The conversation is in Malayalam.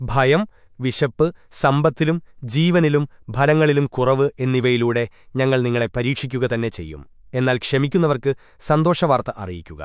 ഭയം വിശപ്പ് സമ്പത്തിലും ജീവനിലും ഫലങ്ങളിലും കുറവ് എന്നിവയിലൂടെ ഞങ്ങൾ നിങ്ങളെ പരീക്ഷിക്കുക തന്നെ ചെയ്യും. എന്നാൽ ക്ഷമിക്കുന്നവർക്ക് സന്തോഷവാർത്ത അറിയിക്കുക.